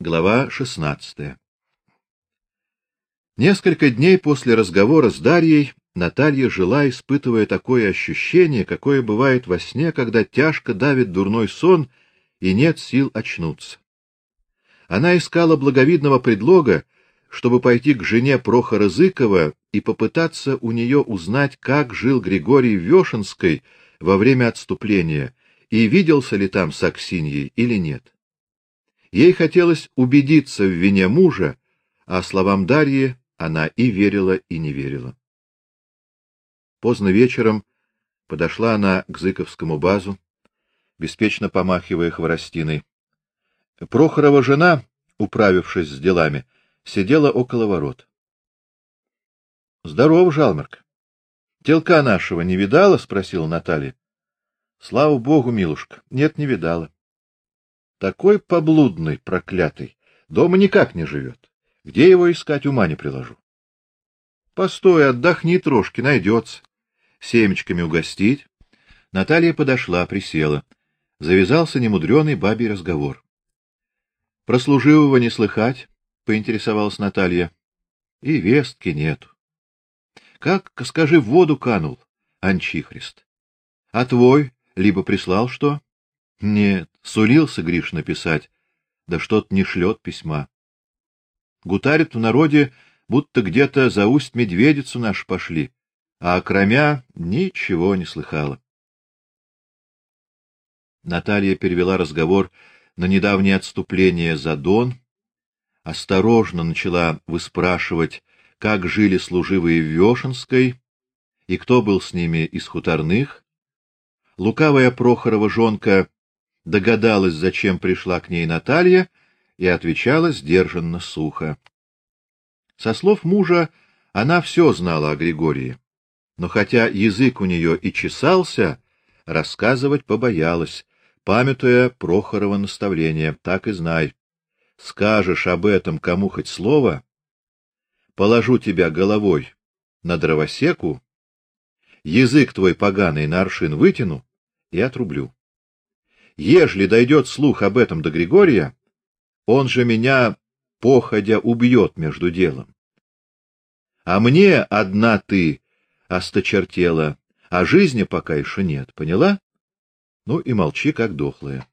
Глава 16. Несколько дней после разговора с Дарьей Наталья жила, испытывая такое ощущение, какое бывает во сне, когда тяжко давит дурной сон и нет сил очнуться. Она искала благовидного предлога, чтобы пойти к жене Прохора Зыкова и попытаться у нее узнать, как жил Григорий в Вешенской во время отступления и виделся ли там с Аксиньей или нет. Ей хотелось убедиться в вине мужа, а словам Дарьи она и верила, и не верила. Поздно вечером подошла она к Зыковскому базу, беспечно помахивая хворостиной. Прохорова жена, управившись с делами, сидела около ворот. Здоров, Жалмерк. Телка нашего не видала, спросила Наталья. Слава богу, милушка. Нет, не видала. Такой поблудный, проклятый, дома никак не живет. Где его искать, ума не приложу. Постой, отдохни трошки, найдется. Семечками угостить. Наталья подошла, присела. Завязался немудрёный бабий разговор. Про служивого не слыхать, поинтересовалась Наталья. И вестки нету. Как, скажи, в воду канул, Анчихрист. А твой либо прислал что? Нет, сулился Гриш написать, да что-то не шлет письма. Гутарит в народе, будто где-то за усть медведицу наш пошли, а кроме ничего не слыхала. Наталья перевела разговор на недавнее отступление за Дон, осторожно начала выспрашивать, как жили служивые в Вешенской и кто был с ними из хуторных. Лукавая Прохорова жонка догадалась, зачем пришла к ней Наталья, и отвечала сдержанно сухо. Со слов мужа она все знала о Григории, но хотя язык у нее и чесался, рассказывать побоялась, памятуя Прохорова наставление: так и знай. Скажешь об этом кому хоть слово, положу тебя головой на дровосеку, язык твой поганый на аршин вытяну и отрублю ежели дойдет слух об этом до Григория, он же меня походя убьет между делом. А мне одна ты осточертела, а жизни пока еще нет, поняла? Ну и молчи, как дохлая.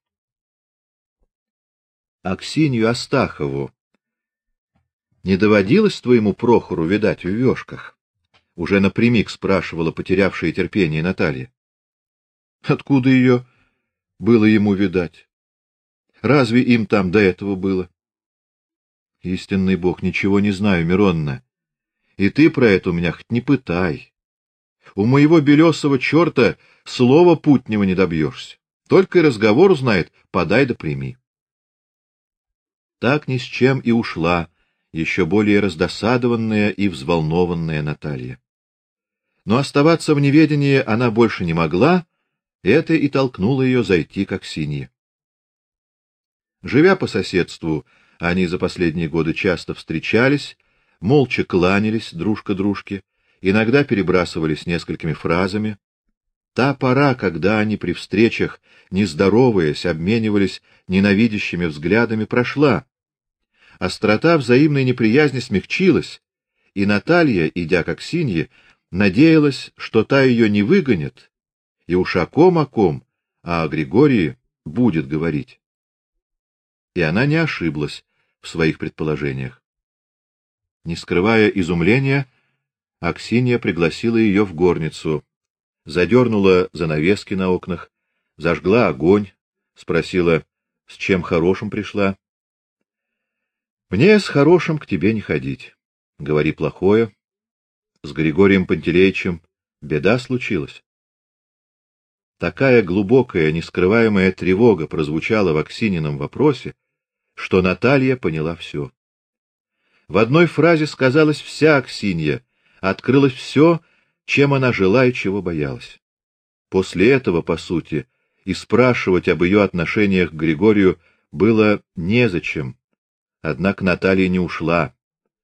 Аксинью Астахову не доводилось твоему Прохору видать в вёшках? Уже напрямик спрашивала потерявшая терпение Наталья. Откуда ее было ему видать. Разве им там до этого было? Истинный Бог, ничего не знаю, Миронна. И ты про это у меня хоть не пытай. У моего белесого черта слова путнего не добьешься. Только и разговор знает, подай да прими. Так ни с чем и ушла, еще более раздосадованная и взволнованная Наталья. Но оставаться в неведении она больше не могла это и толкнуло ее зайти как синие. Живя по соседству, они за последние годы часто встречались, молча кланялись дружка дружке, иногда перебрасывались несколькими фразами. Та пора, когда они при встречах, не здороваясь, обменивались ненавидящими взглядами, прошла. Острота взаимной неприязни смягчилась, и Наталья, идя как Синья, надеялась, что та ее не выгонит, и уж о ком о ком, а о Григории будет говорить. И она не ошиблась в своих предположениях. Не скрывая изумления, Аксинья пригласила ее в горницу, задернула занавески на окнах, зажгла огонь, спросила, с чем хорошим пришла. Мне с хорошим к тебе не ходить. Говори плохое. С Григорием Пантелеичем беда случилась. Такая глубокая, нескрываемая тревога прозвучала в Аксинином вопросе, что Наталья поняла все. В одной фразе сказалась вся Аксинья, открылось все, чем она жила и чего боялась. После этого, по сути, и спрашивать об ее отношениях к Григорию было незачем. Однако Наталья не ушла.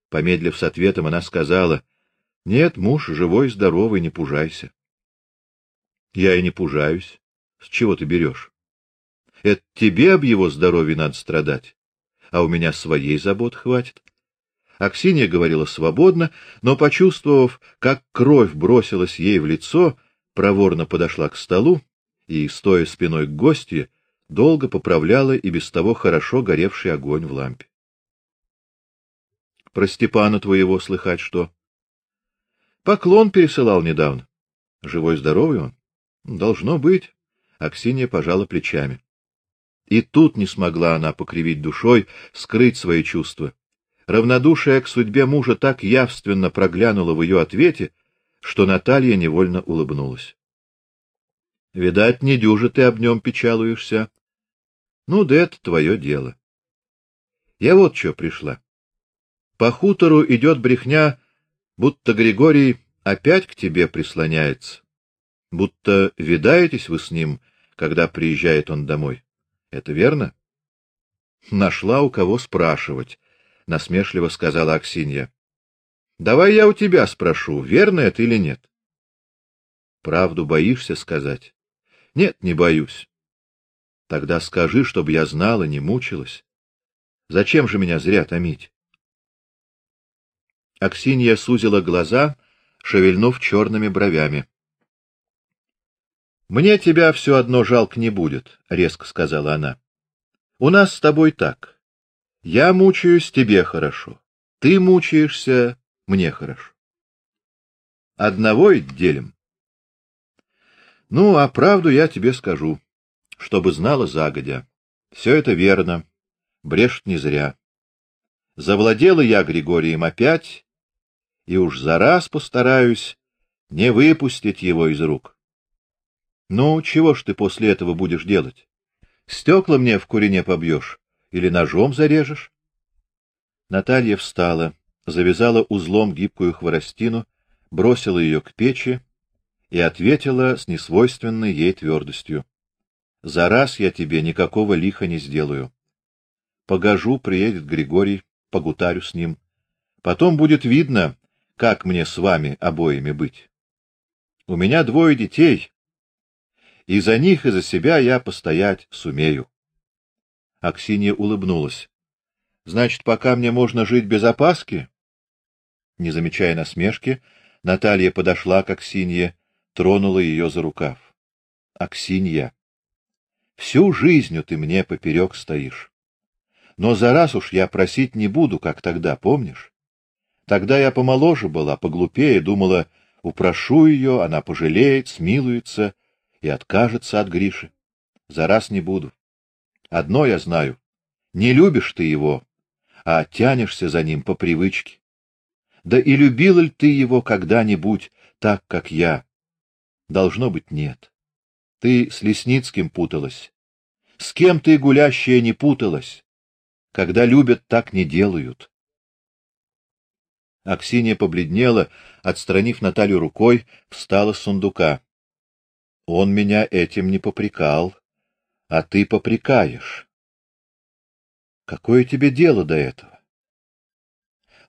Помедлив с ответом, она сказала: "Нет, муж живой, здоровый, не пужайся". Я и не пужаюсь. С чего ты берешь? Это тебе об его здоровье надо страдать. а у меня своей забот хватит. Аксинья говорила свободно, но почувствовав, как кровь бросилась ей в лицо, проворно подошла к столу и, стоя спиной к гостье, долго поправляла и без того хорошо горевший огонь в лампе. Про Степана твоего слыхать что? Поклон пересылал недавно. Живой здоровый он? Должно быть. Аксинья пожала плечами. И тут не смогла она покривить душой, скрыть свои чувства. Равнодушие к судьбе мужа так явственно проглянуло в ее ответе, что Наталья невольно улыбнулась. Видать, не дюже ты об нем печалуешься. Ну, да это твое дело. Я вот что пришла. По хутору идет брехня, будто Григорий опять к тебе прислоняется, будто видаетесь вы с ним, когда приезжает он домой. Это верно? Нашла у кого спрашивать, насмешливо сказала Аксинья. Давай я у тебя спрошу, верно это или нет? Правду боишься сказать? Нет, не боюсь. Тогда скажи, чтобы я знала, не мучилась. Зачем же меня зря томить? Аксинья сузила глаза, шевельнув черными бровями. Мне тебя все одно жалко не будет, резко сказала она. У нас с тобой так. Я мучаюсь, тебе хорошо. Ты мучаешься, мне хорошо. Одного и делим. Ну, а правду я тебе скажу, чтобы знала загодя. Все это верно. Брешет не зря. Завладела я Григорием опять, и уж за раз постараюсь не выпустить его из рук. Ну, чего ж ты после этого будешь делать? Стекла мне в курине побьешь или ножом зарежешь? Наталья встала, завязала узлом гибкую хворостину, бросила ее к печи и ответила с несвойственной ей твердостью: "За раз я тебе никакого лиха не сделаю. Погожу, приедет Григорий, погутарю с ним. Потом будет видно, как мне с вами обоими быть. У меня двое детей, и за них и за себя я постоять сумею. Аксинья улыбнулась. Значит, пока мне можно жить без опаски? Не замечая насмешки, Наталья подошла к Аксинье, тронула ее за рукав. Аксинья, всю жизнь ты мне поперек стоишь. Но за раз уж я просить не буду, как тогда, помнишь? Тогда я помоложе была, поглупее, думала, упрошу ее, она пожалеет, смилуется и откажется от Гриши. За раз не буду. Одно я знаю: не любишь ты его, а тянешься за ним по привычке. Да и любил ли ты его когда-нибудь так, как я? Должно быть, нет. Ты с Лесницким путалась. С кем ты гулящая не путалась? Когда любят, так не делают. Аксинья побледнела, отстранив Наталью рукой, встала с сундука. Он меня этим не попрекал, а ты попрекаешь. Какое тебе дело до этого?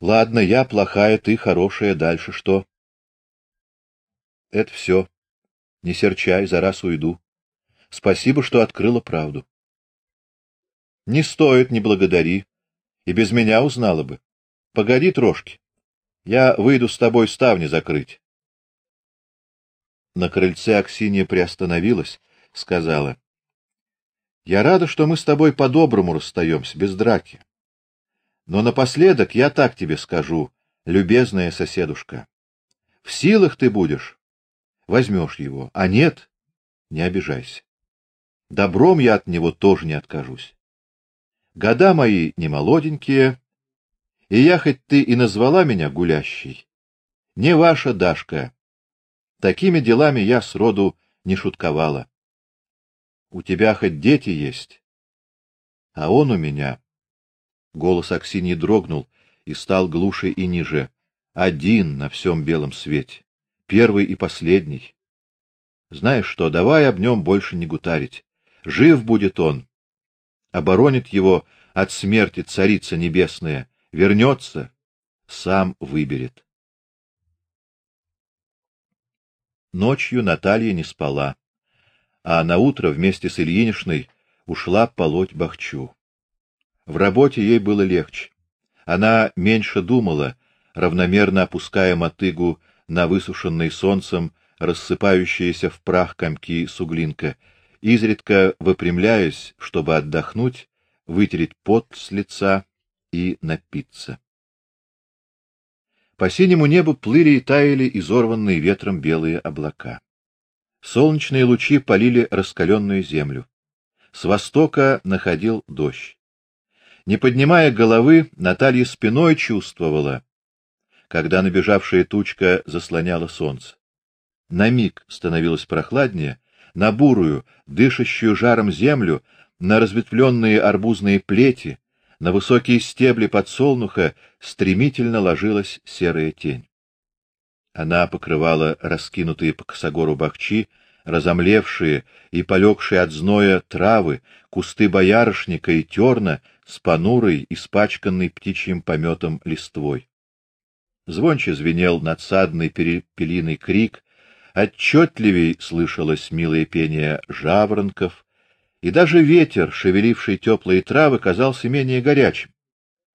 Ладно, я плохая, ты хорошая, дальше что? Это все. Не серчай, за раз уйду. Спасибо, что открыла правду. Не стоит, не благодари. И без меня узнала бы. Погоди трошки. Я выйду с тобой ставни закрыть. На крыльце Аксинья приостановилась, сказала: "Я рада, что мы с тобой по-доброму расстаемся, без драки. Но напоследок я так тебе скажу, любезная соседушка. В силах ты будешь, возьмешь его, а нет, не обижайся. Добром я от него тоже не откажусь. Года мои не молоденькие, и я хоть ты и назвала меня гулящей, не ваша Дашка Такими делами я с роду не шутковала. У тебя хоть дети есть, а он у меня. Голос Аксиньи дрогнул и стал глуше и ниже. Один на всем белом свете, первый и последний. Знаешь что, давай об нем больше не гутарить. Жив будет он. Оборонит его от смерти царица небесная, вернется, сам выберет. Ночью Наталья не спала, а на утро вместе с Ильинишной ушла полоть бахчу. В работе ей было легче. Она меньше думала, равномерно опуская мотыгу на высушенный солнцем рассыпающиеся в прах комки суглинка, изредка выпрямляясь, чтобы отдохнуть, вытереть пот с лица и напиться. По синему небу плыли и таяли изорванные ветром белые облака. Солнечные лучи полили раскаленную землю. С востока находил дождь. Не поднимая головы, Наталья спиной чувствовала, когда набежавшая тучка заслоняла солнце. На миг становилось прохладнее, на бурую, дышащую жаром землю, на разветвленные арбузные плети, на высокие стебли подсолнуха стремительно ложилась серая тень. Она покрывала раскинутые по косогору бахчи, разомлевшие и полегшие от зноя травы, кусты боярышника и терна с понурой, испачканной птичьим пометом листвой. Звонче звенел надсадный перепелиный крик, отчетливей слышалось милое пение жаворонков, и даже ветер, шевеливший теплые травы, казался менее горячим.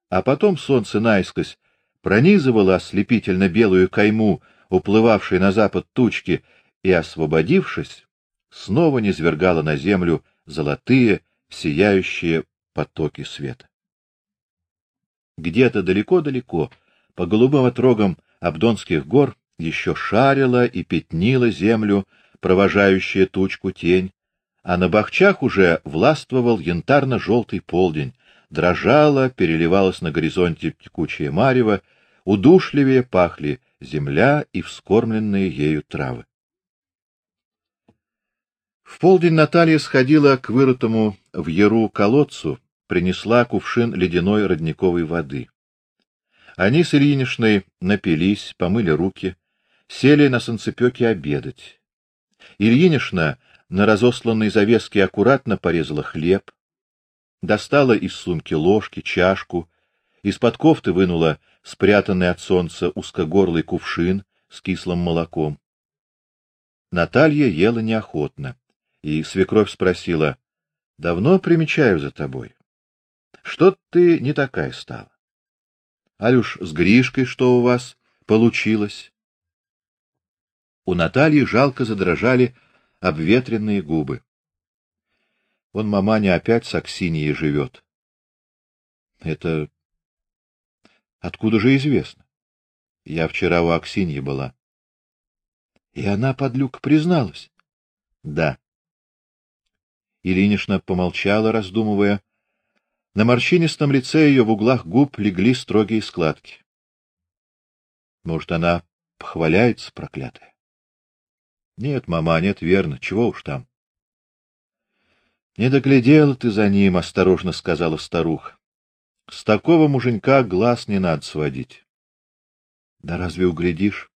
А потом солнце наискось пронизывало ослепительно белую кайму, уплывавшей на запад тучки, и, освободившись, снова низвергало на землю золотые, сияющие потоки света. Где-то далеко-далеко, по голубым отрогам Абдонских гор, еще шарила и пятнила землю, провожающая тучку тень, а на бахчах уже властвовал янтарно-желтый полдень, дрожала, переливалась на горизонте текучее марево, удушливее пахли земля и вскормленные ею травы. В полдень Наталья сходила к вырытому в яру колодцу, принесла кувшин ледяной родниковой воды. Они с Ильинишной напились, помыли руки, сели на санцепёке обедать. Ильинишна на разосланной завеске аккуратно порезала хлеб, достала из сумки ложки, чашку, из-под кофты вынула спрятанный от солнца узкогорлый кувшин с кислым молоком. Наталья ела неохотно, и свекровь спросила: "Давно примечаю за тобой. Что ты не такая стала? Алюш, с Гришкой что у вас получилось?" У Натальи жалко задрожали обветренные губы. Он маманя опять с Аксиньей живет. Это откуда же известно? Я вчера у Аксиньи была. И она под люк призналась. Да. Ильинична помолчала, раздумывая. На морщинистом лице ее в углах губ легли строгие складки. Может, она похваляется, проклятая? Нет, мама, нет, верно. Чего уж там? Не доглядела ты за ним, осторожно сказала старуха. С такого муженька глаз не надо сводить. Да разве углядишь?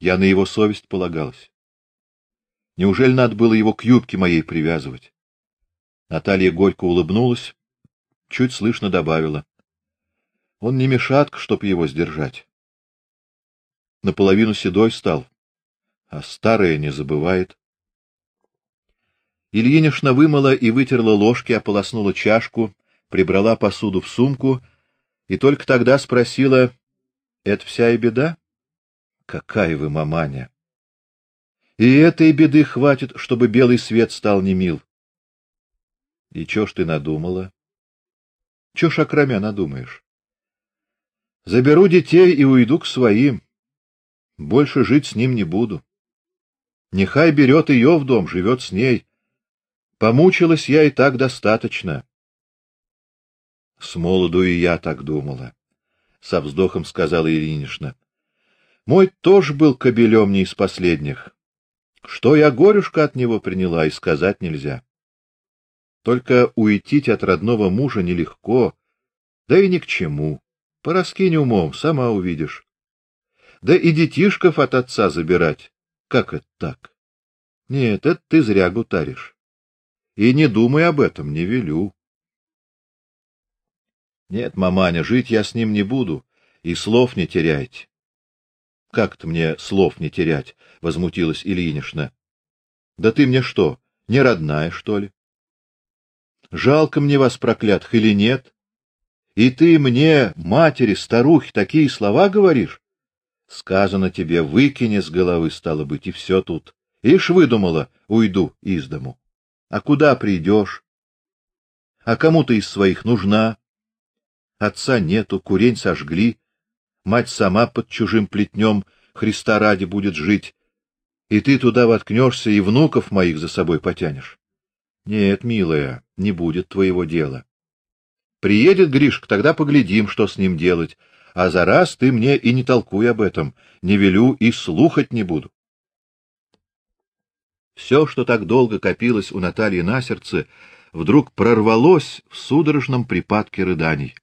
Я на его совесть полагалась. Неужели надо было его к юбке моей привязывать? Наталья горько улыбнулась, чуть слышно добавила: Он не мешатка, чтоб его сдержать. Наполовину седой стал, а старое не забывает. Ильинишна вымыла и вытерла ложки, ополоснула чашку, прибрала посуду в сумку и только тогда спросила: "Это вся и беда? Какая вы маманя? И этой беды хватит, чтобы белый свет стал немил. И что ж ты надумала? Что ж окромя надумаешь? Заберу детей и уйду к своим. Больше жить с ним не буду. Нехай берет ее в дом, живет с ней. Помучилась я и так достаточно. С молоду и я так думала, со вздохом сказала Иринишна. Мой тоже был кобелем не из последних. Что я горюшка от него приняла, и сказать нельзя. Только уйти от родного мужа нелегко, да и ни к чему. Пораскинь умом, сама увидишь. Да и детишков от отца забирать как это так? Нет, это ты зря гутаришь. И не думай об этом, не велю. Нет, маманя, жить я с ним не буду, и слов не теряйте. Как-то мне слов не терять, возмутилась Ильинишна. Да ты мне что, не родная, что ли? Жалко мне вас, проклятых, или нет? И ты мне, матери, старухи, такие слова говоришь? Сказано тебе, выкини с головы, стало быть, и все тут. Ишь выдумала, уйду из дому. А куда придешь? А кому ты из своих нужна? Отца нету, курень сожгли, мать сама под чужим плетнем Христа ради будет жить, и ты туда воткнешься и внуков моих за собой потянешь. Нет, милая, не будет твоего дела. Приедет Гришка, тогда поглядим, что с ним делать. А за раз ты мне и не толкуй об этом, не велю и слухать не буду. Все, что так долго копилось у Натальи на сердце, вдруг прорвалось в судорожном припадке рыданий.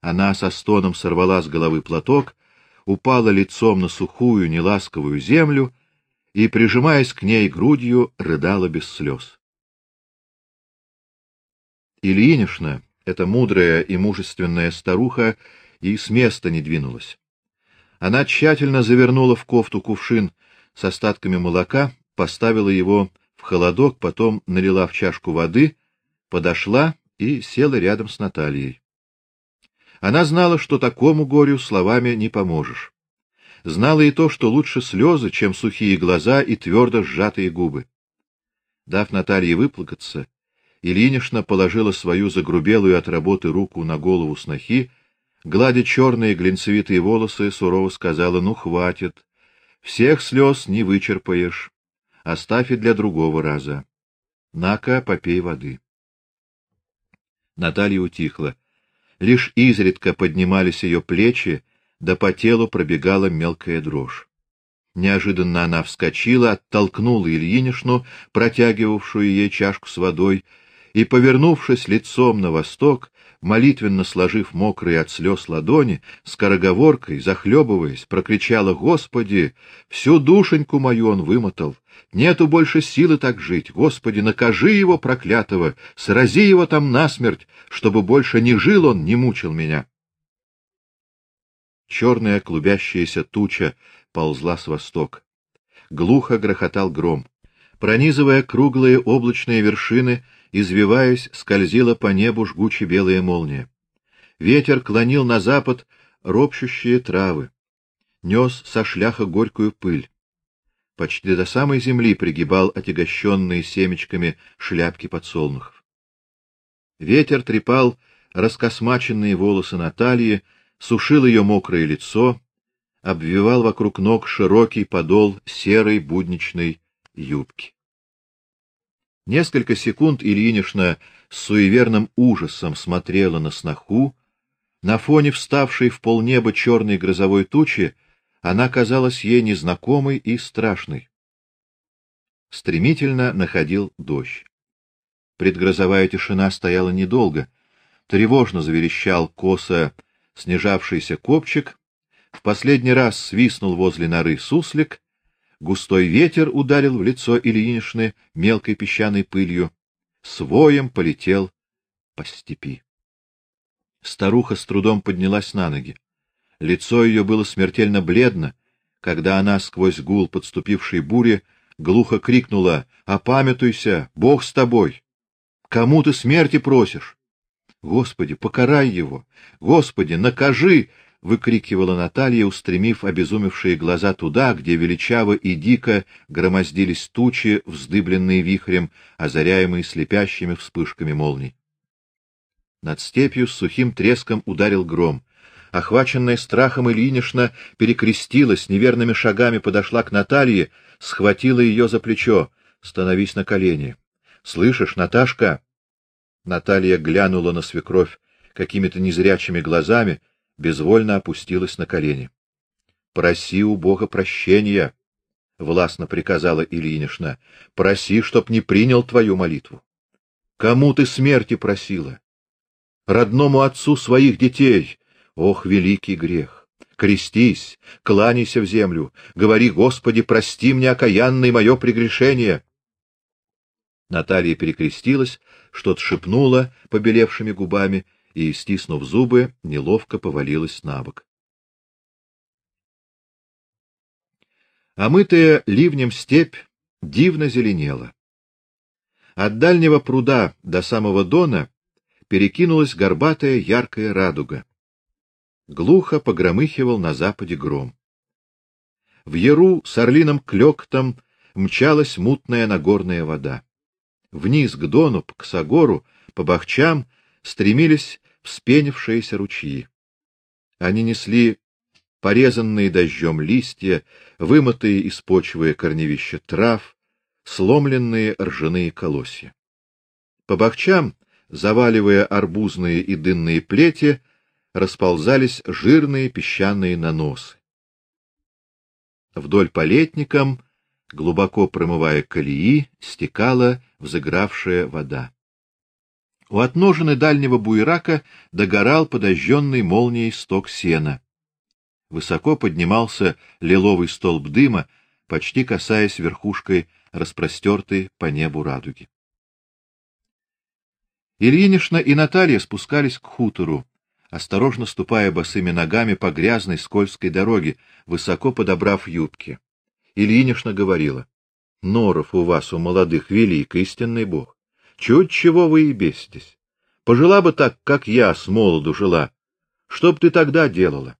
Она со стоном сорвала с головы платок, упала лицом на сухую, неласковую землю и, прижимаясь к ней грудью, рыдала без слез. Ильинишна, эта мудрая и мужественная старуха, и с места не двинулась. Она тщательно завернула в кофту кувшин с остатками молока, поставила его в холодок, потом налила в чашку воды, подошла и села рядом с Натальей. Она знала, что такому горю словами не поможешь. Знала и то, что лучше слезы, чем сухие глаза и твердо сжатые губы. Дав Наталье выплакаться, Ильинишна положила свою загрубелую от работы руку на голову снохи, гладя черные глинцевитые волосы, сурово сказала: "Ну хватит. Всех слез не вычерпаешь. Оставь и для другого раза. Нака, попей воды". Наталья утихла. Лишь изредка поднимались ее плечи, да по телу пробегала мелкая дрожь. Неожиданно она вскочила, оттолкнула Ильинишну, протягивавшую ей чашку с водой, и, повернувшись лицом на восток, молитвенно сложив мокрые от слез ладони, скороговоркой, захлебываясь, прокричала: "Господи, всю душеньку мою он вымотал. Нету больше силы так жить. Господи, накажи его проклятого, срази его там насмерть, чтобы больше не жил он, не мучил меня". Черная клубящаяся туча ползла с востока. Глухо грохотал гром. Пронизывая круглые облачные вершины, извиваясь, скользила по небу жгуче белая молния. Ветер клонил на запад ропщущие травы, нес со шляха горькую пыль. Почти до самой земли пригибал отягощенные семечками шляпки подсолнухов. Ветер трепал раскосмаченные волосы Натальи, сушил ее мокрое лицо, обвивал вокруг ног широкий подол серой будничной юбки. Несколько секунд Ильинишна с суеверным ужасом смотрела на сноху. На фоне вставшей в полнеба черной грозовой тучи она казалась ей незнакомой и страшной. Стремительно находил дождь. Предгрозовая тишина стояла недолго. Тревожно заверещал косо снижавшийся копчик. В последний раз свистнул возле норы суслик, Густой ветер ударил в лицо Ильинишны мелкой песчаной пылью, своем полетел по степи. Старуха с трудом поднялась на ноги. Лицо ее было смертельно бледно, когда она сквозь гул подступившей бури глухо крикнула: "Опамятуйся, Бог с тобой! Кому ты смерти просишь? Господи, покарай его! Господи, накажи!" Выкрикивала Наталья, устремив обезумевшие глаза туда, где величаво и дико громоздились тучи, вздыбленные вихрем, озаряемые слепящими вспышками молний. Над степью с сухим треском ударил гром. Охваченная страхом Ильинишна перекрестилась, неверными шагами подошла к Наталье, схватила ее за плечо: "Становись на колени. Слышишь, Наташка?" Наталья глянула на свекровь какими-то незрячими глазами безвольно опустилась на колени. Проси у Бога прощения, властно приказала Ильинишна. Проси, чтоб не принял твою молитву. Кому ты смерти просила? Родному отцу своих детей. Ох, великий грех! Крестись, кланяйся в землю, говори: Господи, прости мне окаянное мое прегрешение. Наталья перекрестилась, что-то шепнула побелевшими губами и, стиснув зубы, неловко повалилась на бок. Омытая ливнем степь дивно зеленела. От дальнего пруда до самого дона перекинулась горбатая яркая радуга. Глухо погромыхивал на западе гром. В яру с орлиным клёктом мчалась мутная нагорная вода. Вниз к дону, к Сагору, по бахчам стремились вспенившиеся ручьи. Они несли порезанные дождем листья, вымытые из почвы корневища трав, сломленные ржаные колосья. По бахчам, заваливая арбузные и дынные плети, расползались жирные песчаные наносы. Вдоль по летникам, глубоко промывая колеи, стекала взыгравшая вода. У отножины дальнего буерака догорал подожженный молнией сток сена. Высоко поднимался лиловый столб дыма, почти касаясь верхушкой распростертой по небу радуги. Ильинишна и Наталья спускались к хутору, осторожно ступая босыми ногами по грязной скользкой дороге, высоко подобрав юбки. Ильинишна говорила: "Норов у вас у молодых велик истинный Бог. Чуть чего вы и беситесь. Пожила бы так, как я с молоду жила. Что б ты тогда делала?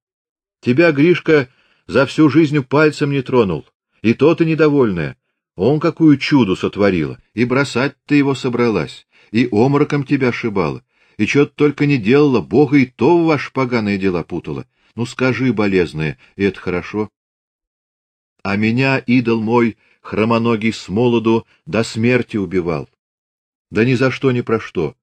Тебя Гришка за всю жизнь пальцем не тронул, и то ты недовольная. Он какую чуду сотворила, и бросать ты его собралась, и омороком тебя шибала, и что ты только не делала, Бога и то в ваши поганые дела путала. Ну скажи, болезная, и это хорошо. А меня идол мой хромоногий с молоду до смерти убивал. Да ни за что ни про что.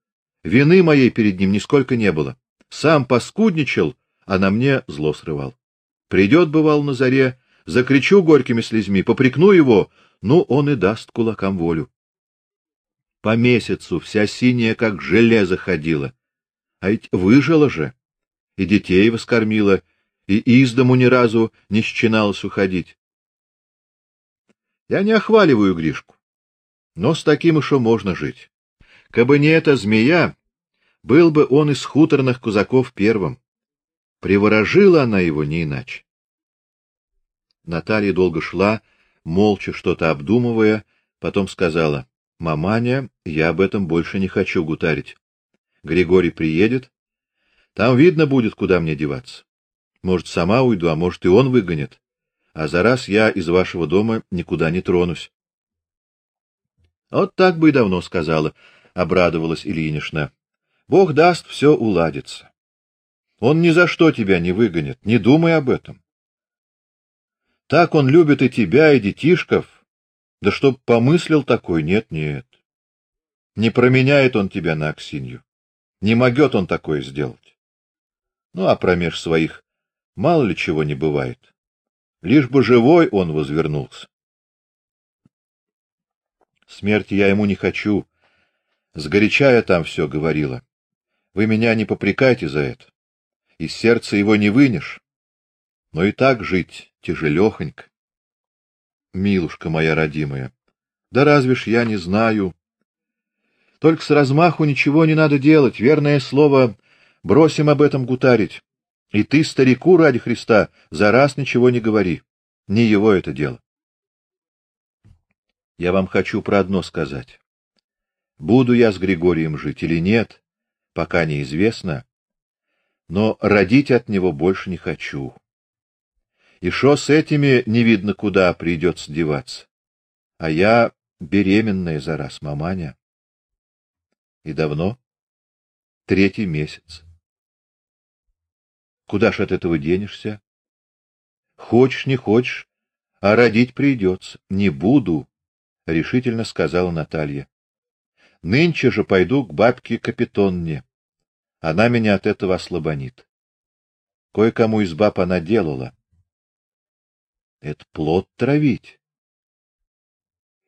Вины моей перед ним нисколько не было. Сам поскудничал, а на мне зло срывал. Придет, бывал, на заре, закричу горькими слезьми, попрекну его, ну, он и даст кулакам волю. По месяцу вся синяя, как железо, ходила. А ведь выжила же, и детей воскормила, и из дому ни разу не счиналась уходить. Я не охваливаю Гришку, но с таким еще можно жить. Кабы не эта змея, был бы он из хуторных кузаков первым. Приворожила она его не иначе. Наталья долго шла, молча что-то обдумывая, потом сказала: "Маманя, я об этом больше не хочу гутарить. Григорий приедет, там видно будет, куда мне деваться. Может, сама уйду, а может и он выгонит. А за раз я из вашего дома никуда не тронусь". Вот так бы и давно сказала, обрадовалась Ильинична. Бог даст, все уладится. Он ни за что тебя не выгонит, не думай об этом. Так он любит и тебя, и детишков. Да чтоб помыслил такой, нет, нет. Не променяет он тебя на Аксинью. Не могет он такое сделать. Ну, а промеж своих мало ли чего не бывает. Лишь бы живой он возвернулся. Смерти я ему не хочу. Сгоряча я там все говорила. Вы меня не попрекайте за это из сердца его не вынешь. Но и так жить тяжелехонько. Милушка моя родимая, да разве ж я не знаю? Только с размаху ничего не надо делать, верное слово, бросим об этом гутарить. И ты старику ради Христа за раз ничего не говори. Не его это дело. Я вам хочу про одно сказать. Буду я с Григорием жить или нет, пока неизвестно, но родить от него больше не хочу. И что с этими не видно куда придется деваться. А я беременная за раз, маманя. И давно? Третий месяц. Куда ж от этого денешься? Хочешь, не хочешь, а родить придется. Не буду, решительно сказала Наталья. Нынче же пойду к бабке Капитонне. Она меня от этого ослабонит. Кое-кому из баб она делала. Это плод травить.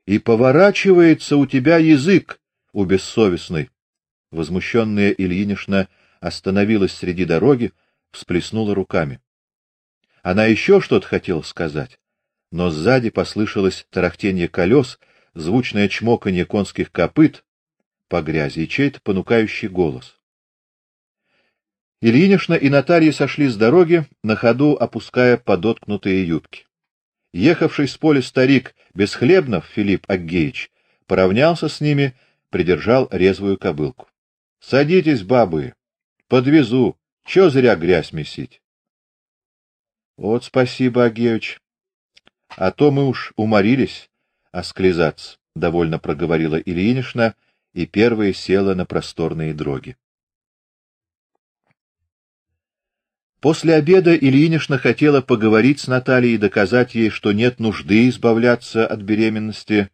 И поворачивается у тебя язык, у бессовестной. Возмущенная Ильинишна остановилась среди дороги, всплеснула руками. Она еще что-то хотела сказать, но сзади послышалось тарахтение колес, звучное чмоканье конских копыт по грязи и чей-то понукающий голос. Ильинишна и Наталья сошли с дороги, на ходу опуская подоткнутые юбки. Ехавший с поля старик Бесхлебнов Филипп Аггеич поравнялся с ними, придержал резвую кобылку. — Садитесь, бабы, подвезу, чё зря грязь месить. — Вот спасибо, Агеевич. А то мы уж уморились осклизаться, — довольно проговорила Ильинична и первая села на просторные дроги. После обеда Ильинична хотела поговорить с Натальей и доказать ей, что нет нужды избавляться от беременности.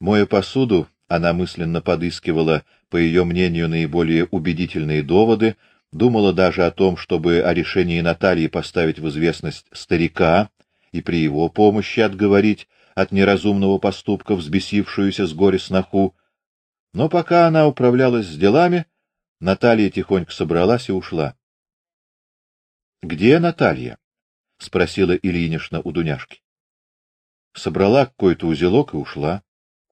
Моя посуду, она мысленно подыскивала, по ее мнению, наиболее убедительные доводы, думала даже о том, чтобы о решении Натальи поставить в известность старика и при его помощи отговорить от неразумного поступка взбесившуюся с горя сноху. Но пока она управлялась с делами, Наталья тихонько собралась и ушла. Где Наталья? спросила Ильинична у Дуняшки. Собрала какой-то узелок и ушла.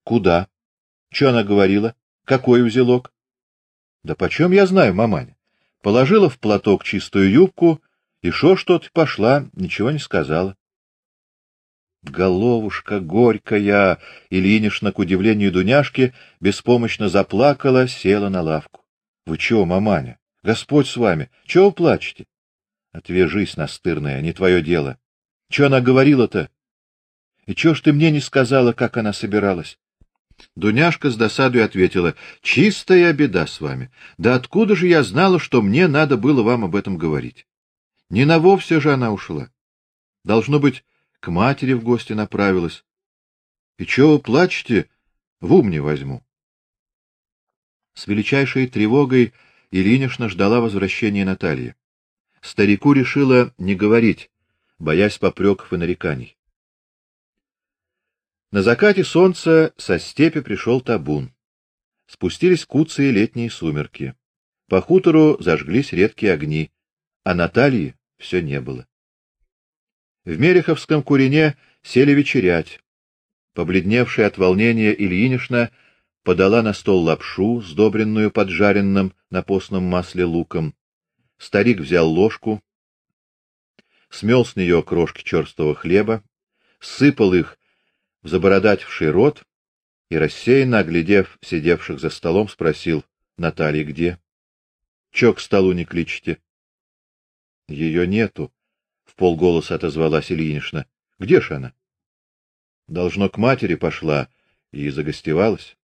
Куда? Что она говорила? Какой узелок? Да почем я знаю, маманя? Положила в платок чистую юбку и шо что-то пошла, ничего не сказала. Головушка горькая, Ильинична к удивлению Дуняшки беспомощно заплакала, села на лавку. Вы чего, маманя? Господь с вами. Чего вы плачете? Отвяжись, настырная, не твое дело. Что она говорила-то? И чего ж ты мне не сказала, как она собиралась? Дуняшка с досадой ответила: "Чистая беда с вами. Да откуда же я знала, что мне надо было вам об этом говорить? Не на вовсе же она ушла. Должно быть, к матери в гости направилась. И чего вы плачете? В ум не возьму". С величайшей тревогой Ильинична ждала возвращения Натальи. Старику решила не говорить, боясь попреков и нареканий. На закате солнца со степи пришел табун. Спустились куцые летние сумерки. По хутору зажглись редкие огни, а Натальи все не было. В Мереховском курине сели вечерять. Побледневшая от волнения Ильинишна подала на стол лапшу, сдобренную поджаренным на постном масле луком, Старик взял ложку, смел с нее крошки черствого хлеба, сыпал их в забородативший рот и рассеянно оглядев сидевших за столом, спросил: "Наталья где? Чё к столу не кличете?" Ее нету, в полголоса отозвалась Ильинична. Где ж она? Должно к матери пошла и загостевалась.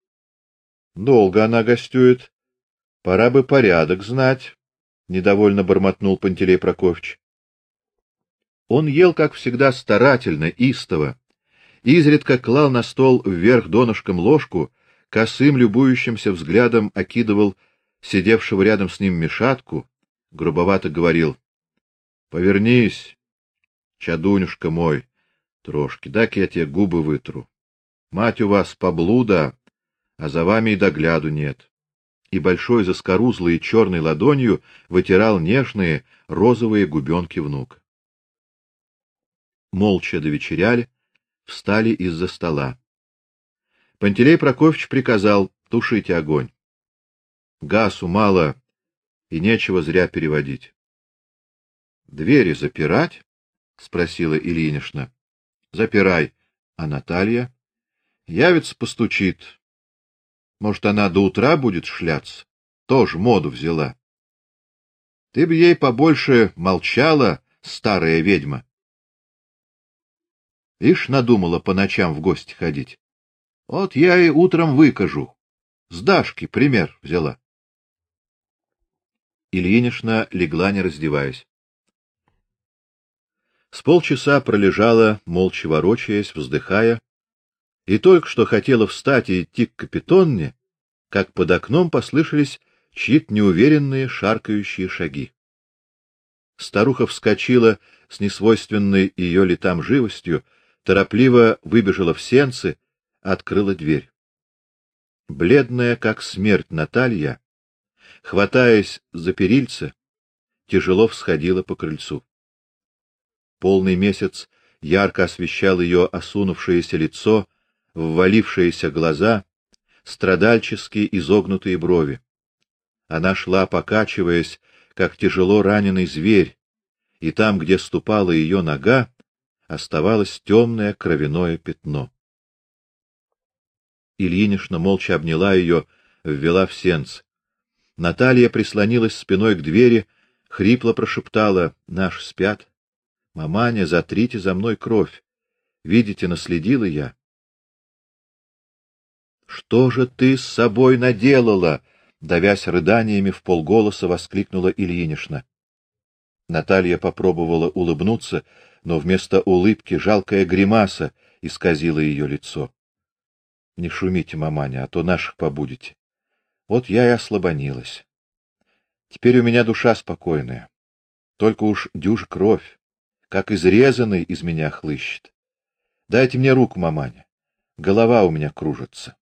Долго она гостюет. Пора бы порядок знать недовольно бормотнул Пантелей Прокофьевич. Он ел, как всегда, старательно, истово, изредка клал на стол вверх донышком ложку, косым любующимся взглядом окидывал сидевшего рядом с ним мешатку, грубовато говорил: "Повернись, чадунюшка мой, трошки, дай-ка я тебе губы вытру. Мать у вас поблуда, а за вами и догляду нет и большой заскорузлой черной ладонью вытирал нежные розовые губенки внука. Молча довечеряли, встали из-за стола. Пантелей Прокофьевич приказал: "Тушите огонь. Газу мало, и нечего зря переводить". "Двери запирать?" Спросила Ильинична. "Запирай, а Наталья явится, постучит. Может, она до утра будет шляться? Тоже моду взяла. Ты бы ей побольше молчала, старая ведьма. Ишь надумала по ночам в гости ходить. Вот я и утром выкажу. С Дашки пример взяла. Ильинична легла, не раздеваясь. С полчаса пролежала, молча ворочаясь, вздыхая, и только что хотела встать и идти к капитонне, как под окном послышались чьи-то неуверенные шаркающие шаги. Старуха вскочила с несвойственной ее летам живостью, торопливо выбежала в сенцы, открыла дверь. Бледная как смерть Наталья, хватаясь за перильце, тяжело всходила по крыльцу. Полный месяц ярко освещал ее осунувшееся лицо ввалившиеся глаза, страдальчески изогнутые брови. Она шла, покачиваясь, как тяжело раненый зверь, и там, где ступала ее нога, оставалось темное кровяное пятно. Ильинична молча обняла ее, ввела в сенц. Наталья прислонилась спиной к двери, хрипло прошептала: "Наш спят. Маманя, затрите за мной кровь. Видите, наследила я". Что же ты с собой наделала? давясь рыданиями в полголоса воскликнула Ильинишна. Наталья попробовала улыбнуться, но вместо улыбки жалкая гримаса исказила ее лицо. Не шумите, маманя, а то наших побудете. Вот я и ослабонилась. Теперь у меня душа спокойная. Только уж дюж кровь, как изрезанный из меня хлыщет. Дайте мне руку, маманя. Голова у меня кружится.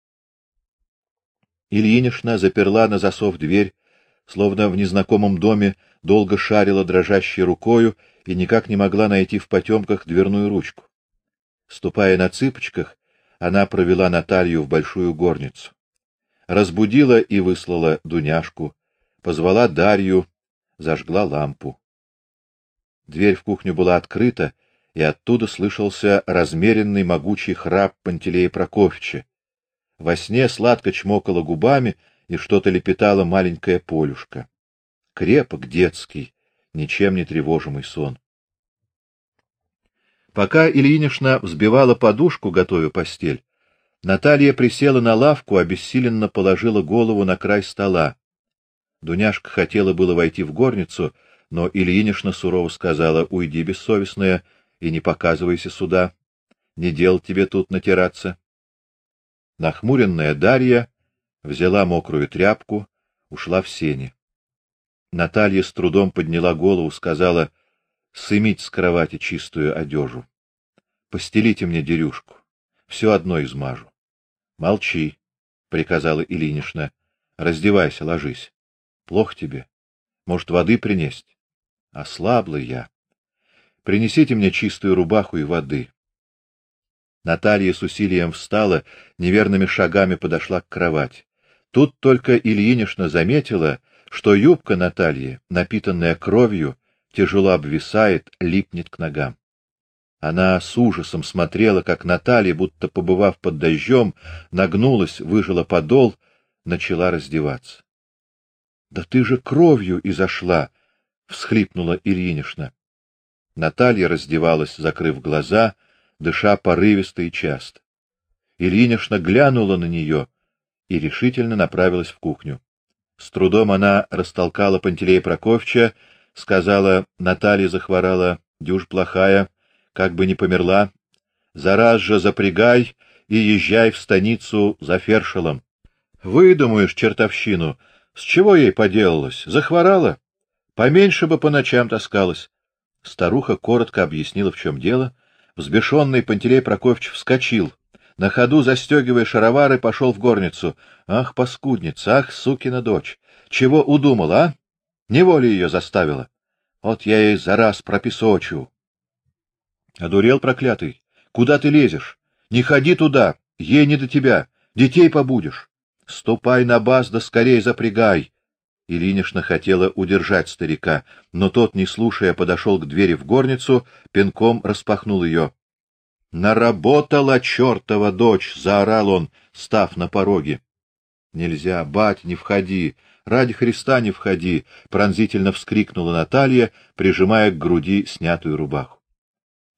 Ильинишна заперла на засов дверь, словно в незнакомом доме долго шарила дрожащей рукою и никак не могла найти в потемках дверную ручку. Ступая на цыпочках, она провела Наталью в большую горницу. Разбудила и выслала Дуняшку, позвала Дарью, зажгла лампу. Дверь в кухню была открыта, и оттуда слышался размеренный могучий храп Пантелея Прокофьевича, во сне сладко чмокала губами и что-то лепетала маленькая Полюшка. Крепок детский, ничем не тревожимый сон. Пока Ильинишна взбивала подушку, готовя постель, Наталья присела на лавку, обессиленно положила голову на край стола. Дуняшка хотела было войти в горницу, но Ильинишна сурово сказала: "Уйди, бессовестная, и не показывайся сюда. Не дел тебе тут натираться". Нахмуренная Дарья взяла мокрую тряпку, ушла в сени. Наталья с трудом подняла голову, сказала: "Сымить с кровати чистую одежу. Постелите мне дерюшку. Все одно измажу". "Молчи", приказала Илинишна. "Раздевайся, ложись. Плохо тебе? Может, воды принести? Ослабла я. Принесите мне чистую рубаху и воды". Наталья с усилием встала, неверными шагами подошла к кровати. Тут только Ильинишна заметила, что юбка Натальи, напитанная кровью, тяжело обвисает, липнет к ногам. Она с ужасом смотрела, как Наталья, будто побывав под дождем, нагнулась, выжила подол, начала раздеваться. Да ты же кровью изошла, всхлипнула Ильинишна. Наталья раздевалась, закрыв глаза, дыша порывисто и часто. Ильинишна глянула на нее и решительно направилась в кухню. С трудом она растолкала Пантелея Прокофьевича, сказала: "Наталья захворала, дюж плохая, как бы не померла. Зараз же запрягай и езжай в станицу за фершелом. Выдумаешь чертовщину. С чего ей поделалось? Захворала. Поменьше бы по ночам таскалась". Старуха коротко объяснила, в чем дело, Взбешенный Пантелей Прокофьевич вскочил, на ходу застегивая шаровары, пошел в горницу. Ах, паскудница, ах, сукина дочь! Чего удумала, а? Неволя ее заставила. Вот я ей за раз прописочу. Одурел проклятый. Куда ты лезешь? Не ходи туда, ей не до тебя. Детей побудешь. Ступай на баз, да скорей запрягай. Ильинишна хотела удержать старика, но тот, не слушая, подошел к двери в горницу, пинком распахнул ее. Наработала чертова дочь, заорал он, став на пороге. Нельзя, бать, не входи, ради Христа не входи, пронзительно вскрикнула Наталья, прижимая к груди снятую рубаху.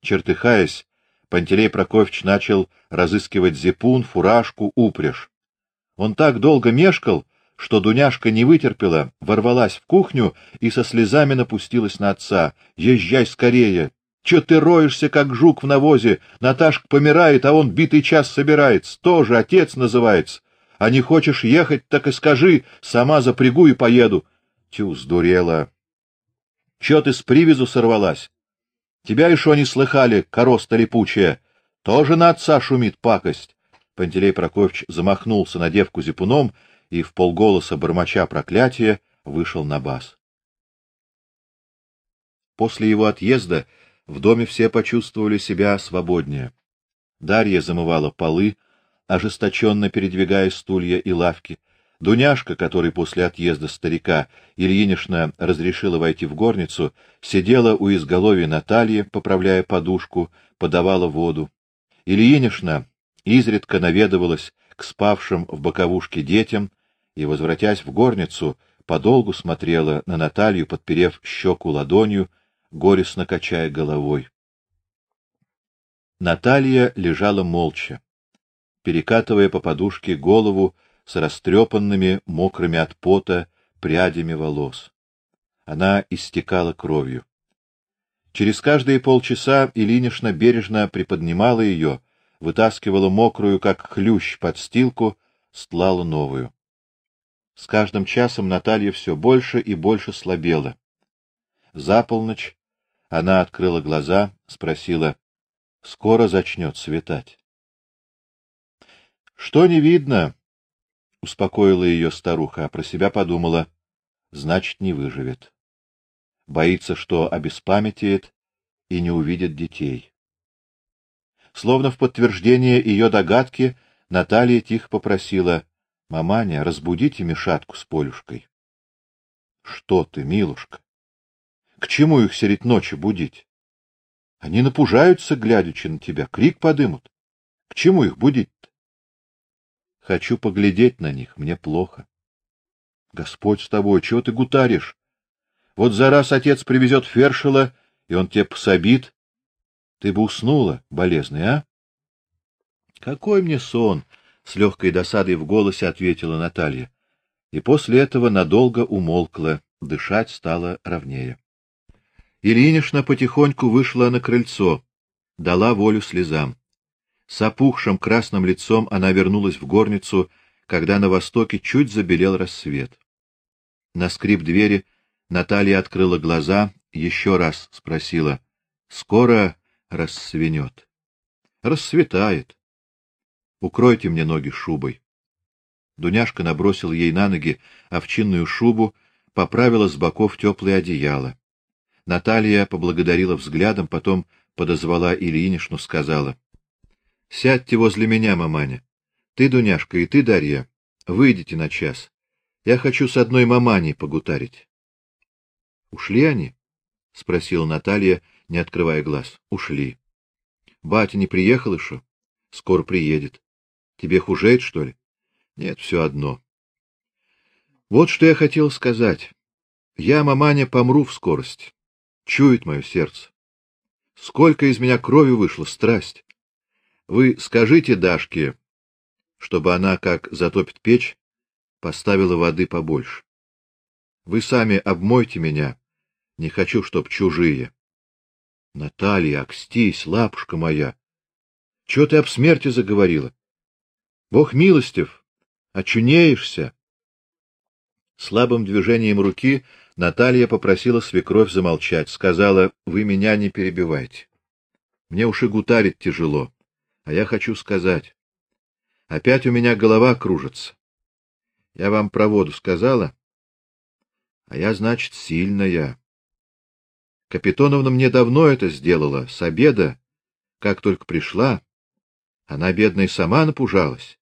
Чертыхаясь, Пантелей Прокофьевич начал разыскивать зипун, фуражку, упряжь. Он так долго мешкал, что Дуняшка не вытерпела, ворвалась в кухню и со слезами напустилась на отца: "Езжай скорее! Че ты роешься как жук в навозе? Наташка помирает, а он битый час собирается, тоже отец называется. А не хочешь ехать, так и скажи, сама запрягу и поеду". Тю, сдурела. Че ты с привязу сорвалась? Тебя еще не слыхали, короста липучая. Тоже на отца шумит пакость. Пантелей Прокофьевич замахнулся на девку зипуном и в полголоса бормоча проклятия вышел на бас. После его отъезда в доме все почувствовали себя свободнее. Дарья замывала полы, ожесточенно передвигая стулья и лавки. Дуняшка, которой после отъезда старика Ильинишна разрешила войти в горницу, сидела у изголовья Натальи, поправляя подушку, подавала воду. Ильинишна изредка наведывалась к спавшим в боковушке детям, и, возвратясь в горницу, подолгу смотрела на Наталью, подперев щеку ладонью, горестно качая головой. Наталья лежала молча, перекатывая по подушке голову с растрепанными, мокрыми от пота прядями волос. Она истекала кровью. Через каждые полчаса Илинишна бережно приподнимала ее, вытаскивала мокрую, как хлющ, подстилку, стлала новую. С каждым часом Наталья все больше и больше слабела. За полночь она открыла глаза, спросила: "Скоро зачнет светать?" "Что не видно?" успокоила ее старуха, а про себя подумала: "Значит, не выживет. Боится, что обеспамятеет и не увидит детей". Словно в подтверждение ее догадки, Наталья тихо попросила: "Маманя, разбудите Мишатку с Полюшкой". "Что ты, милушка? К чему их средь ночи будить? Они напужаются, глядячи на тебя, крик подымут. К чему их будить-то? Хочу поглядеть на них, мне плохо. Господь с тобой, чего ты гутаришь? Вот за раз отец привезет фершела, и он тебе пособит. Ты бы уснула, болезная, а? Какой мне сон, с легкой досадой в голосе ответила Наталья. И после этого надолго умолкла, дышать стало ровнее. Ильинишна потихоньку вышла на крыльцо, дала волю слезам. С опухшим красным лицом она вернулась в горницу, когда на востоке чуть забелел рассвет. На скрип двери Наталья открыла глаза, еще раз спросила: "Скоро рассвенет?» Рассветает. Укройте мне ноги шубой. Дуняшка набросила ей на ноги овчинную шубу, поправила с боков теплое одеяло. Наталья поблагодарила взглядом, потом подозвала Ильинишну, сказала: "Сядьте возле меня, маманя. Ты, Дуняшка, и ты, Дарья, выйдите на час. Я хочу с одной маманей погутарить". Ушли они? спросила Наталья, не открывая глаз. Ушли. Батя не приехал еще? Скоро приедет. Тебе хужеет, что ли? Нет, все одно. Вот что я хотел сказать. Я, маманя, помру в скорости чует мое сердце. Сколько из меня крови вышло, страсть. Вы скажите Дашке, чтобы она, как затопит печь, поставила воды побольше. Вы сами обмойте меня. Не хочу, чтоб чужие. Наталья, окстись, лапушка моя. Что ты об смерти заговорила? Бог милостив, очунеешься. Слабым движением руки Наталья попросила свекровь замолчать, сказала: "Вы меня не перебивайте. Мне уж и гутарить тяжело, а я хочу сказать. Опять у меня голова кружится. Я вам про воду сказала, а я, значит, сильная. Капитоновна мне давно это сделала, с обеда, как только пришла. Она бедная сама напужалась.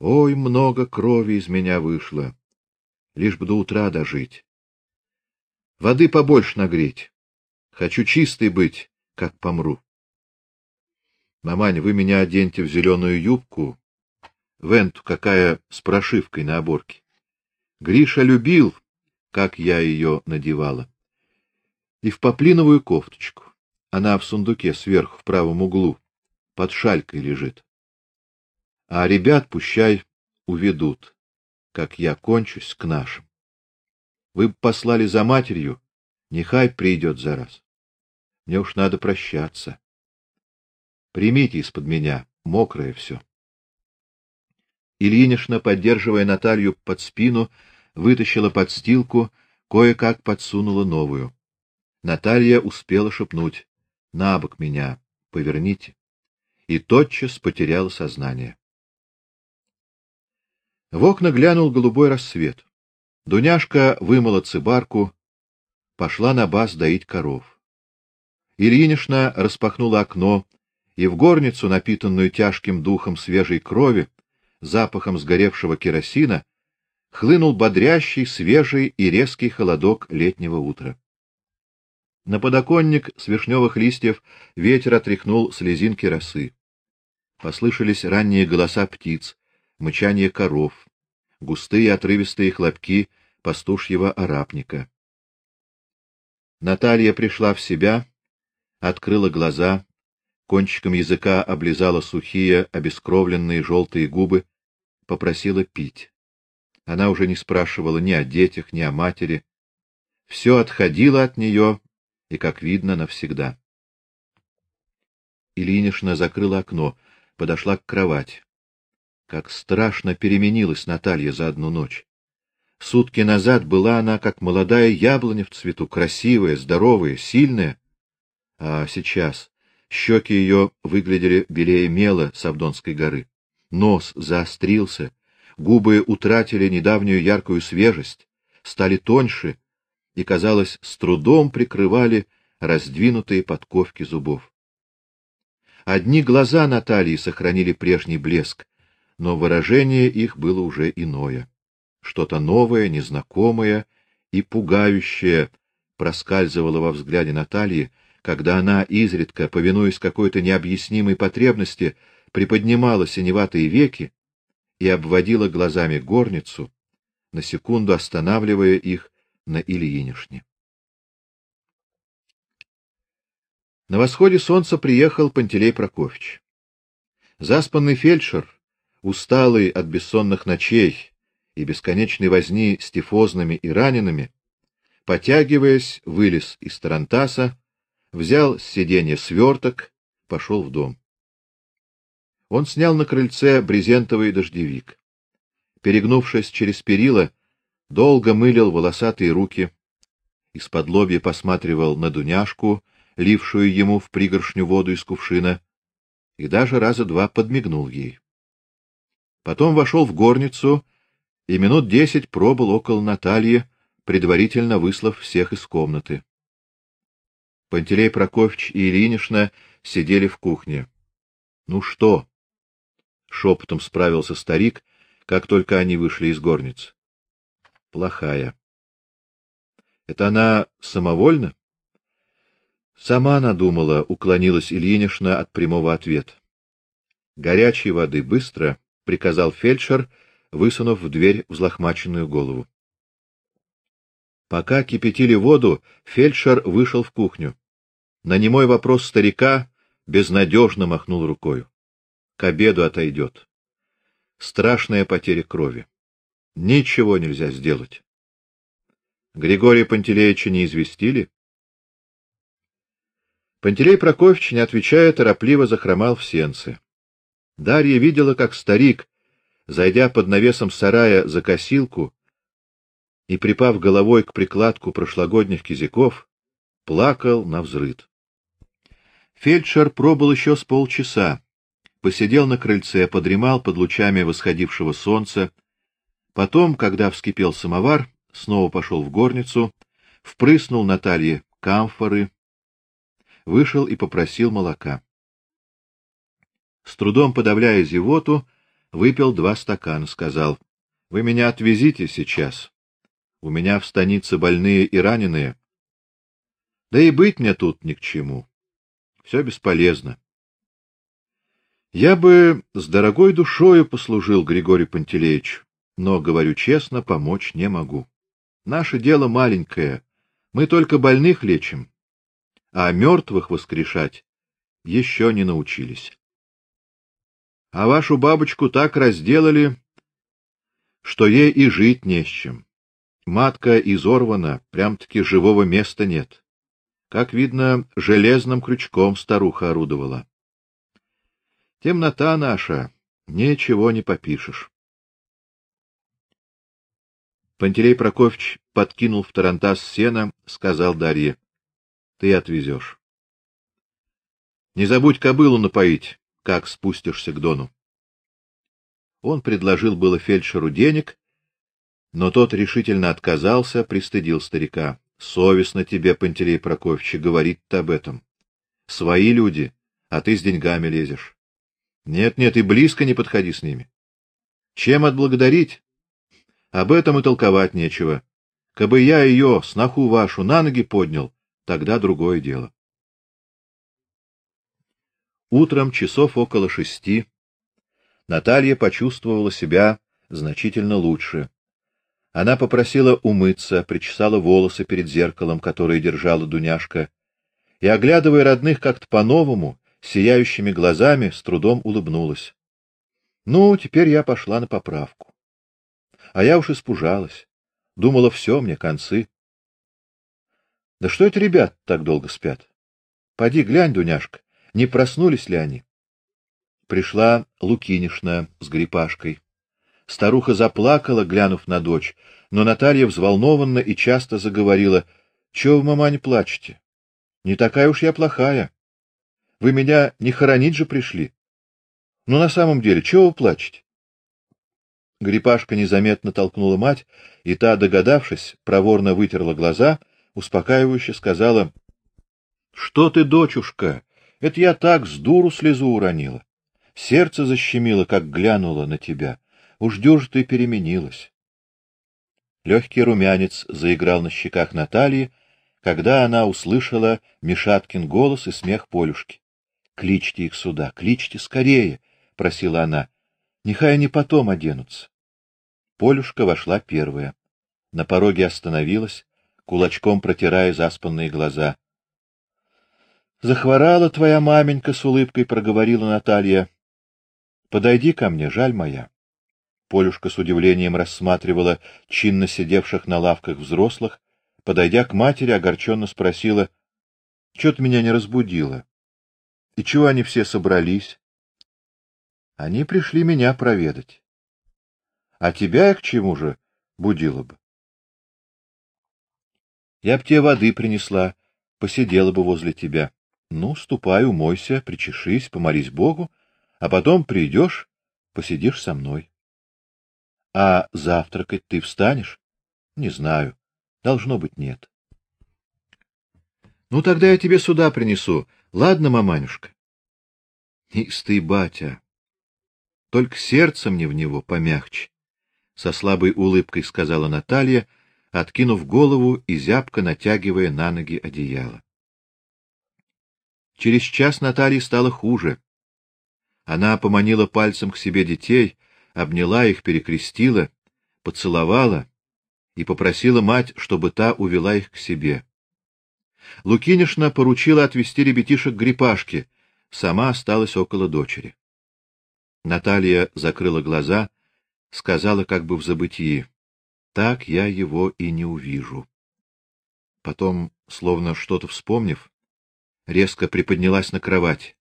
Ой, много крови из меня вышло. Лишь бы до утра дожить. Воды побольше нагреть. Хочу чистой быть, как помру. Мамань, вы меня оденьте в зеленую юбку, в какая с прошивкой на оборке. Гриша любил, как я ее надевала. И в поплиновую кофточку. Она в сундуке сверху в правом углу, под шалькой лежит. А ребят пущай уведут, как я кончусь к нашим. Вы бы послали за матерью, нехай придет за раз. Мне уж надо прощаться. Примите из-под меня, мокрое все. Ильинишна, поддерживая Наталью под спину, вытащила подстилку, кое-как подсунула новую. Наталья успела шепнуть: "На бок меня поверните". И тотчас потеряла сознание. В окна глянул голубой рассвет. Дуняшка вымыла цыбарку, пошла на баз доить коров. Ильинишна распахнула окно, и в горницу, напитанную тяжким духом свежей крови, запахом сгоревшего керосина, хлынул бодрящий, свежий и резкий холодок летнего утра. На подоконник с вишневых листьев ветер отряхнул слезинки росы. Послышались ранние голоса птиц, мычание коров густые отрывистые хлопки пастушьего арапника. Наталья пришла в себя, открыла глаза, кончиком языка облизала сухие, обескровленные желтые губы, попросила пить. Она уже не спрашивала ни о детях, ни о матери. Все отходило от нее, и, как видно, навсегда. Ильинична закрыла окно, подошла к кровати. Как страшно переменилась Наталья за одну ночь. Сутки назад была она как молодая яблоня в цвету, красивая, здоровая, сильная, а сейчас щеки ее выглядели белее мела с Авдонской горы. Нос заострился, губы утратили недавнюю яркую свежесть, стали тоньше и, казалось, с трудом прикрывали раздвинутые подковки зубов. Одни глаза Натальи сохранили прежний блеск, но выражение их было уже иное. Что-то новое, незнакомое и пугающее проскальзывало во взгляде Натальи, когда она изредка, повинуясь какой-то необъяснимой потребности, приподнимала синеватые веки и обводила глазами горницу, на секунду останавливая их на Ильинишне. На восходе солнца приехал Пантелей Прокофьевич. Заспанный фельдшер, усталый от бессонных ночей и бесконечной возни с тифозными и ранеными, потягиваясь, вылез из тарантаса, взял с сиденья сверток, пошел в дом. Он снял на крыльце брезентовый дождевик. Перегнувшись через перила, долго мылил волосатые руки, из-под лобья посматривал на Дуняшку, лившую ему в пригоршню воду из кувшина, и даже раза два подмигнул ей. Потом вошел в горницу и минут десять пробыл около Натальи, предварительно выслав всех из комнаты. Пантелей Прокофьевич и Ильинична сидели в кухне. Ну что? шепотом справился старик, как только они вышли из горницы. Плохая. Это она самовольно? Сама надумала, уклонилась Ильинична от прямого ответа. Горячей воды быстро, приказал фельдшер, высунув в дверь взлохмаченную голову. Пока кипятили воду, фельдшер вышел в кухню. На немой вопрос старика безнадежно махнул рукой. К обеду отойдет. Страшная потеря крови. Ничего нельзя сделать. Григория Пантелеича не известили? Пантелей Прокофьевич, не отвечая, торопливо захромал в сенцы. Дарья видела, как старик, зайдя под навесом сарая за косилку и припав головой к прикладку прошлогодних кизиков, плакал на взрыд. Фельдшер пробыл еще с полчаса, посидел на крыльце, подремал под лучами восходившего солнца, потом, когда вскипел самовар, снова пошел в горницу, впрыснул Наталье камфоры, вышел и попросил молока. С трудом подавляя зевоту, выпил два стакана, сказал: "Вы меня отвезите сейчас. У меня в станице больные и раненые. Да и быть мне тут ни к чему. Все бесполезно. Я бы с дорогой душою послужил Григорию Пантелеичу, но, говорю честно, помочь не могу. Наше дело маленькое. Мы только больных лечим, а мертвых воскрешать еще не научились. А вашу бабочку так разделали, что ей и жить не с чем. Матка изорвана, прям-таки живого места нет. Как видно, железным крючком старуха орудовала. Темнота наша, ничего не попишешь. Пантелей Прокофьевич подкинул в тарантас сена, сказал Дарье: "Ты отвезешь. Не забудь кобылу напоить, как спустишься к Дону". Он предложил было фельдшеру денег, но тот решительно отказался, пристыдил старика. Совестно тебе, Пантелей Прокофьевич, говорить-то об этом. Свои люди, а ты с деньгами лезешь. Нет, нет, и близко не подходи с ними. Чем отблагодарить? Об этом и толковать нечего. Кабы я ее, сноху вашу, на ноги поднял, тогда другое дело. Утром часов около шести Наталья почувствовала себя Значительно лучше. Она попросила умыться, причесала волосы перед зеркалом, которое держала Дуняшка, и, оглядывая родных как-то по-новому, сияющими глазами, с трудом улыбнулась. Ну, теперь я пошла на поправку. А я уж испужалась. Думала, все, мне концы. Да что это ребят так долго спят? Поди глянь, Дуняшка, не проснулись ли они? Пришла Лукинишна с грипашкой. Старуха заплакала, глянув на дочь, но Наталья взволнованно и часто заговорила: "Чего вы, мама, не плачете? Не такая уж я плохая. Вы меня не хоронить же пришли. Ну на самом деле, чего вы плачете?" Грипашка незаметно толкнула мать, и та, догадавшись, проворно вытерла глаза, успокаивающе сказала: "Что ты, дочушка? Это я так с дуру слезу уронила. Сердце защемило, как глянула на тебя. Уж дюж ты переменилась. Легкий румянец заиграл на щеках Натальи, когда она услышала Мишаткин голос и смех Полюшки. Кличьте их сюда, кличьте скорее, просила она. Нехай они потом оденутся. Полюшка вошла первая. На пороге остановилась, кулачком протирая заспанные глаза. Захворала твоя маменька, с улыбкой проговорила Наталья. Подойди ко мне, жаль моя. Полюшка с удивлением рассматривала чинно сидевших на лавках взрослых, подойдя к матери, огорченно спросила: "Что ты меня не разбудила? И чего они все собрались?" Они пришли меня проведать. А тебя я к чему же будила бы? Я б тебе воды принесла, посидела бы возле тебя. Ну, ступай, умойся, причешись, помолись Богу, а потом придешь, посидишь со мной. А завтракать ты встанешь? Не знаю. Должно быть, нет. Ну тогда я тебе сюда принесу. Ладно, маманюшка. Истый батя. Только сердце мне в него помягче, со слабой улыбкой сказала Наталья, откинув голову и зябко натягивая на ноги одеяло. Через час Наталье стало хуже. Она поманила пальцем к себе детей, обняла их, перекрестила, поцеловала и попросила мать, чтобы та увела их к себе. Лукинишна поручила отвезти ребятишек к Грипашке, сама осталась около дочери. Наталья закрыла глаза, сказала как бы в забытии: "Так я его и не увижу". Потом, словно что-то вспомнив, резко приподнялась на кровать.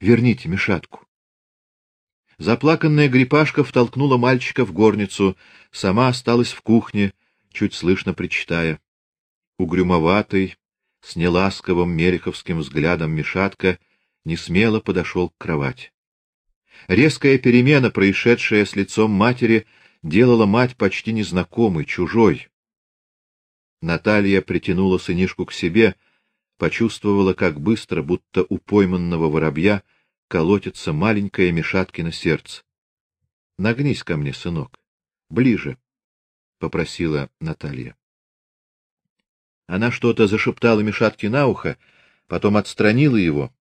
"Верните Мишатку". Заплаканная Грипашка втолкнула мальчика в горницу, сама осталась в кухне, чуть слышно причитая. Угрюмоватый, с неласковым мереховским взглядом Мишатка не смело подошел к кровати. Резкая перемена, происшедшая с лицом матери, делала мать почти незнакомой, чужой. Наталья притянула сынишку к себе, почувствовала, как быстро, будто у пойманного воробья, колотится маленькое Мишаткино сердце. Нагнись ко мне, сынок, ближе, попросила Наталья. Она что-то зашептала Мишатке на ухо, потом отстранила его,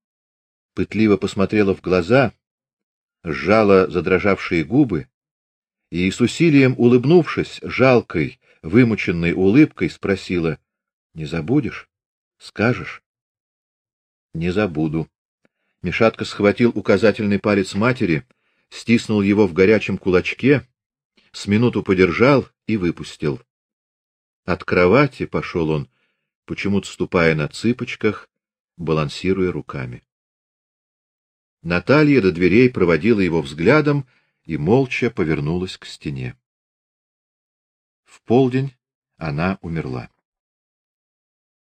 пытливо посмотрела в глаза, сжала задрожавшие губы и с усилием улыбнувшись, жалкой, вымученной улыбкой спросила: "Не забудешь? Скажешь?" "Не забуду", Мишатка схватил указательный палец матери, стиснул его в горячем кулачке, с минуту подержал и выпустил. От кровати пошел он, почему-то ступая на цыпочках, балансируя руками. Наталья до дверей проводила его взглядом и молча повернулась к стене. В полдень она умерла.